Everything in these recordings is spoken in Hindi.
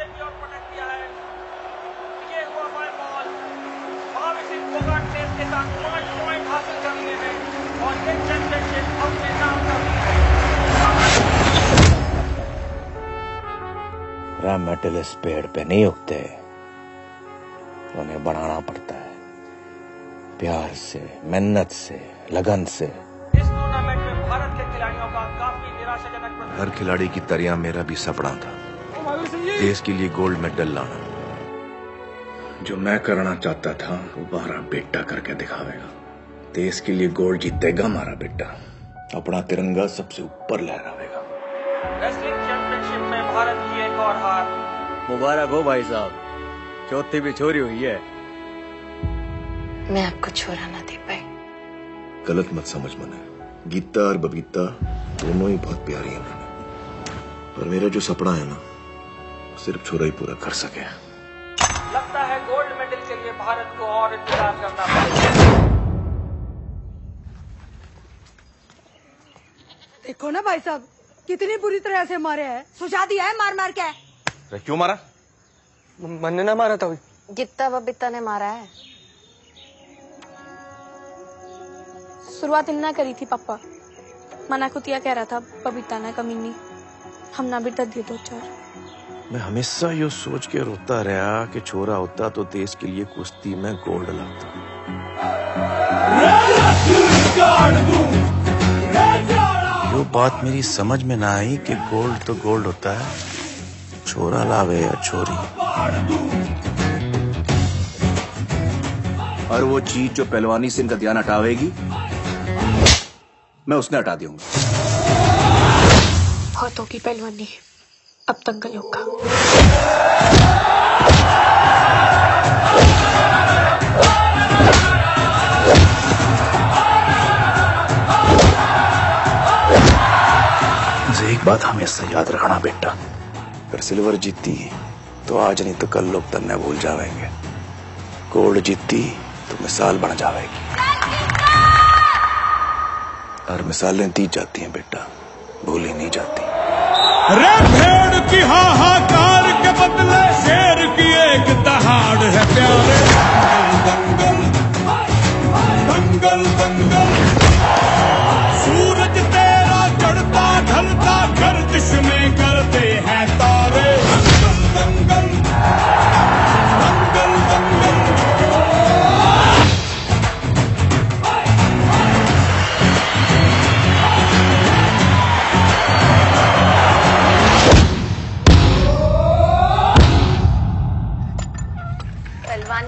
से पटक दिया है। ये हुआ बाय बॉल सिंह फोगाट ने इसके साथ पाँच पॉइंट हासिल कर लिए हैं और ये चैंपियनशिप अपने नाम कर ली है। रैम मेटल इस पेड़ पे नहीं उगते। उन्हें बढ़ाना पड़ता है। प्यार से मेहनत से लगन से। इस टूर्नामेंट में भारत के खिलाड़ियों का काफ़ी निराशाजनक प्रदर्शन। हर खिलाड़ी की तरिया मेरा भी सपना था। देश के लिए गोल्ड मेडल लाना। जो मैं करना चाहता था वो हमारा बेटा करके दिखावेगा। देश के लिए गोल्ड जीतेगा हमारा बेटा। अपना तिरंगा सबसे ऊपर लहरावेगा। रेसलिंग चैंपियनशिप में भारत की एक और हार। मुबारक हो भाई साहब। चौथी भी छोरी हुई है। मैं आपको छोरा ना दे पाई। गलत मत समझ मने। गीता और बबीता दोनों ही बहुत प्यारी हैं मैंने। पर मेरा जो सपना है ना सिर्फ़ छोरा ही पूरा कर सके। लगता है गोल्ड मेडल के लिए भारत को और इंतज़ार करना पड़ेगा। देखो ना भाई साहब कितनी बुरी तरह से मारे हैं। सुझा दिया है मार मार के। क्यों मारा? मैंने ना मारा था गित्ता बबिता ने मारा है। शुरुआत इन्ना करी थी पापा। मना कुतिया कह रहा था बबीता ने कमीनी। हम ना भी दिए दो चार। मैं हमेशा यो सोच के रोता रहा कि छोरा होता तो देश के लिए कुश्ती में गोल्ड लाता यो बात मेरी समझ में ना आई कि गोल्ड तो गोल्ड होता है। छोरा लावे या छोरी? और वो चीज़ जो पहलवानी से इनका ध्यान हटावेगी मैं उसने हटा दूँगा बहुतों की पहलवानी अब दंगल होगा मुझे एक बात हमेशा याद रखना बेटा। अगर सिल्वर जीती तो आज नहीं तो कल लोग तन्ने भूल जाएँगे। गोल्ड जीती तो मिसाल बन जाएगी। और मिसालें दी जाती हैं बेटा भूली नहीं जाती। की हाहाकार के बदले शेर की एक दहाड़ है प्यारे।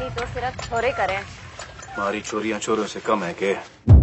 पहलवानी तो सिर्फ़ छोरे करें। हमारी चोरियाँ चोरों से कम है के?